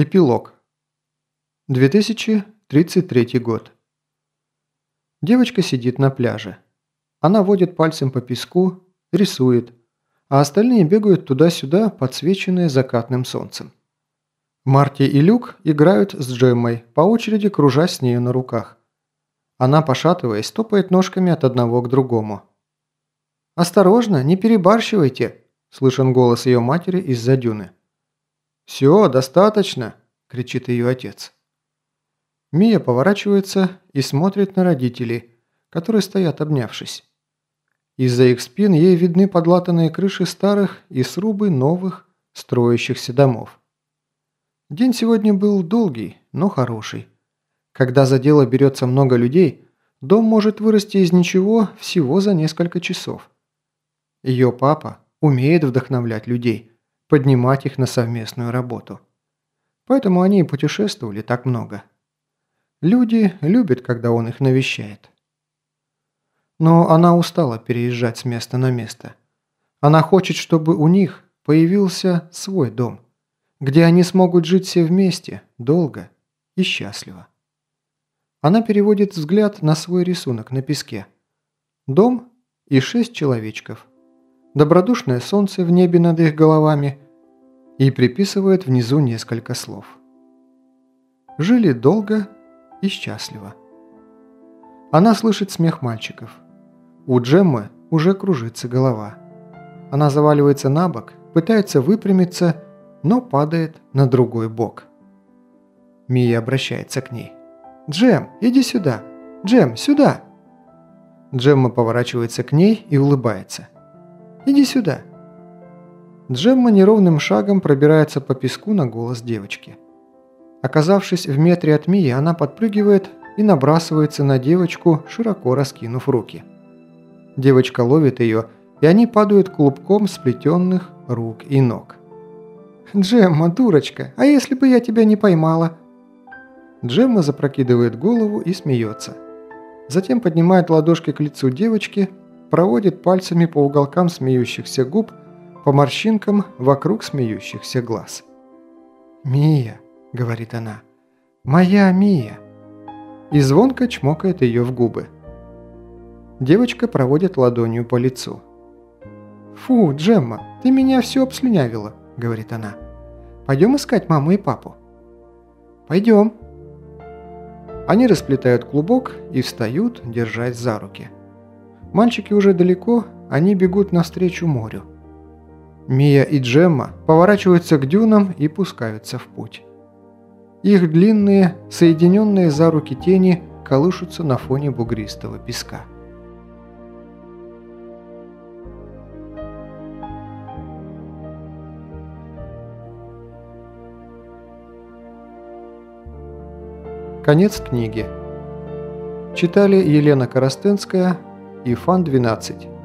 Эпилог. 2033 год. Девочка сидит на пляже. Она водит пальцем по песку, рисует, а остальные бегают туда-сюда, подсвеченные закатным солнцем. Марти и Люк играют с Джеммой, по очереди кружась с нею на руках. Она, пошатываясь, топает ножками от одного к другому. «Осторожно, не перебарщивайте!» – слышен голос ее матери из-за дюны. «Все, достаточно!» – кричит ее отец. Мия поворачивается и смотрит на родителей, которые стоят обнявшись. Из-за их спин ей видны подлатанные крыши старых и срубы новых строящихся домов. День сегодня был долгий, но хороший. Когда за дело берется много людей, дом может вырасти из ничего всего за несколько часов. Ее папа умеет вдохновлять людей – поднимать их на совместную работу. Поэтому они и путешествовали так много. Люди любят, когда он их навещает. Но она устала переезжать с места на место. Она хочет, чтобы у них появился свой дом, где они смогут жить все вместе, долго и счастливо. Она переводит взгляд на свой рисунок на песке. Дом и шесть человечков – добродушное солнце в небе над их головами и приписывает внизу несколько слов. Жили долго и счастливо. Она слышит смех мальчиков. У Джеммы уже кружится голова. Она заваливается на бок, пытается выпрямиться, но падает на другой бок. Мия обращается к ней. «Джем, иди сюда! Джем, сюда!» Джемма поворачивается к ней и улыбается. Иди сюда». Джемма неровным шагом пробирается по песку на голос девочки. Оказавшись в метре от Мии, она подпрыгивает и набрасывается на девочку, широко раскинув руки. Девочка ловит ее, и они падают клубком сплетенных рук и ног. «Джемма, дурочка, а если бы я тебя не поймала?» Джемма запрокидывает голову и смеется. Затем поднимает ладошки к лицу девочки проводит пальцами по уголкам смеющихся губ, по морщинкам вокруг смеющихся глаз. «Мия», — говорит она, — «моя Мия», и звонко чмокает ее в губы. Девочка проводит ладонью по лицу. «Фу, Джемма, ты меня все обслюнявила», — говорит она. «Пойдем искать маму и папу». «Пойдем». Они расплетают клубок и встают, держась за руки. Мальчики уже далеко, они бегут навстречу морю. Мия и Джемма поворачиваются к дюнам и пускаются в путь. Их длинные, соединенные за руки тени колышутся на фоне бугристого песка. Конец книги. Читали Елена Коростенская, и Фан 12.